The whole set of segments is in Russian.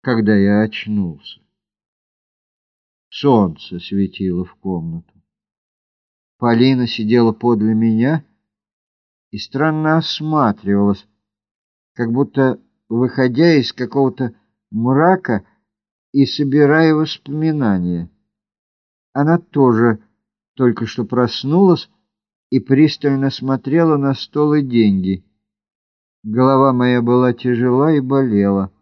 когда я очнулся. Солнце светило в комнату. Полина сидела подле меня и странно осматривалась, как будто выходя из какого-то мрака и собирая воспоминания. Она тоже только что проснулась и пристально смотрела на стол и деньги. Голова моя была тяжела и болела.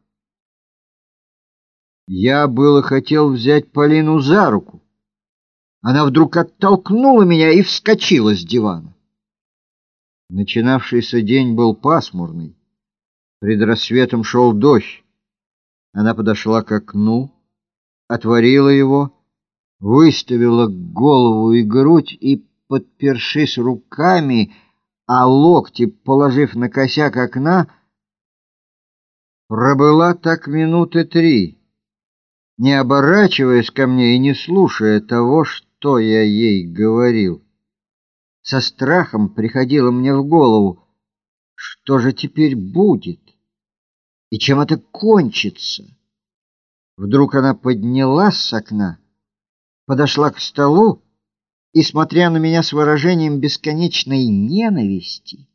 Я было хотел взять Полину за руку. Она вдруг оттолкнула меня и вскочила с дивана. Начинавшийся день был пасмурный. Пред рассветом шел дождь. Она подошла к окну, отворила его, выставила голову и грудь и, подпершись руками, а локти положив на косяк окна, пробыла так минуты три, не оборачиваясь ко мне и не слушая того, что я ей говорил. Со страхом приходило мне в голову, что же теперь будет и чем это кончится. Вдруг она поднялась с окна, подошла к столу и, смотря на меня с выражением бесконечной ненависти,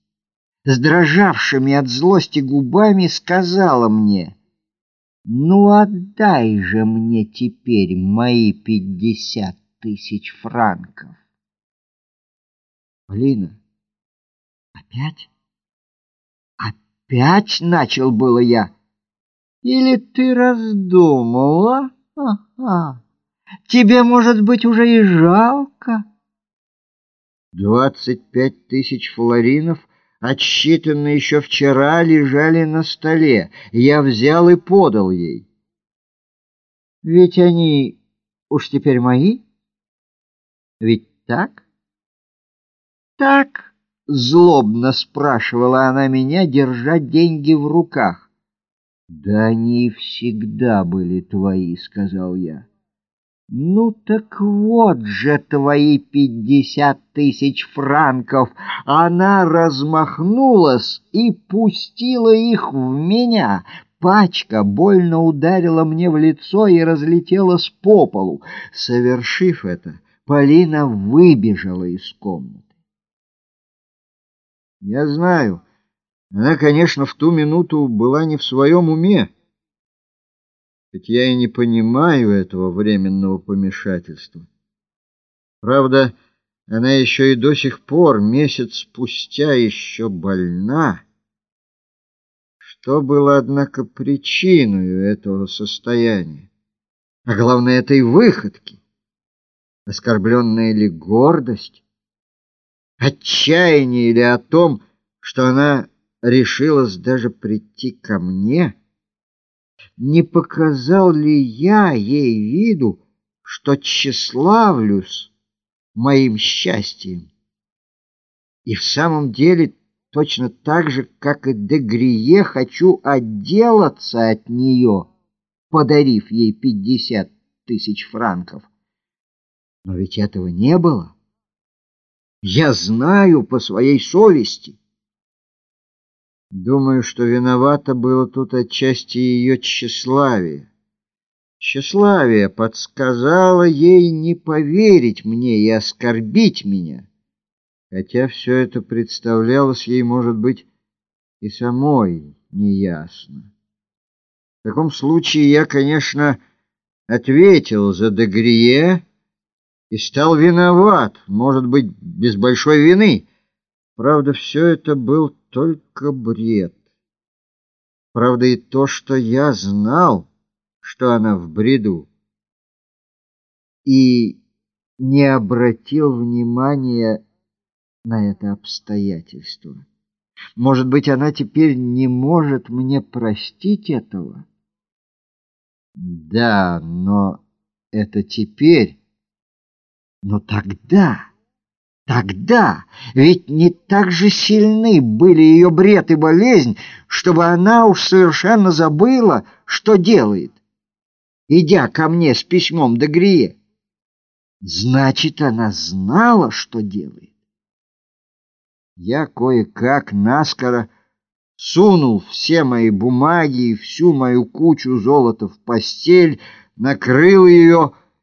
с дрожавшими от злости губами, сказала мне, «Ну, отдай же мне теперь мои пятьдесят тысяч франков». Полина, опять? Опять начал было я. Или ты раздумала? Ага. Тебе, может быть, уже и жалко? Двадцать пять тысяч флоринов, отсчитанные еще вчера, лежали на столе. Я взял и подал ей. Ведь они уж теперь мои? Ведь так? Так. Злобно спрашивала она меня, держа деньги в руках. «Да они всегда были твои», — сказал я. «Ну так вот же твои пятьдесят тысяч франков!» Она размахнулась и пустила их в меня. Пачка больно ударила мне в лицо и разлетелась по полу. Совершив это, Полина выбежала из комнаты. Я знаю, она, конечно, в ту минуту была не в своем уме. Ведь я и не понимаю этого временного помешательства. Правда, она еще и до сих пор, месяц спустя, еще больна. Что было, однако, причиной этого состояния? А главное, этой выходки? Оскорбленная ли гордость? отчаяние или о том, что она решилась даже прийти ко мне? Не показал ли я ей виду, что тщеславлюсь моим счастьем? И в самом деле точно так же, как и Дегрие, хочу отделаться от нее, подарив ей пятьдесят тысяч франков. Но ведь этого не было. Я знаю по своей совести. Думаю, что виновато было тут отчасти ее тщеславие. Тщеславие подсказало ей не поверить мне и оскорбить меня, хотя все это представлялось ей, может быть, и самой неясно. В таком случае я, конечно, ответил за Дегрие, и стал виноват, может быть, без большой вины. Правда, все это был только бред. Правда, и то, что я знал, что она в бреду, и не обратил внимания на это обстоятельство. Может быть, она теперь не может мне простить этого? Да, но это теперь... Но тогда, тогда, ведь не так же сильны были ее бред и болезнь, чтобы она уж совершенно забыла, что делает, идя ко мне с письмом до Грие. Значит, она знала, что делает. Я кое-как наскоро сунул все мои бумаги и всю мою кучу золота в постель, накрыл ее,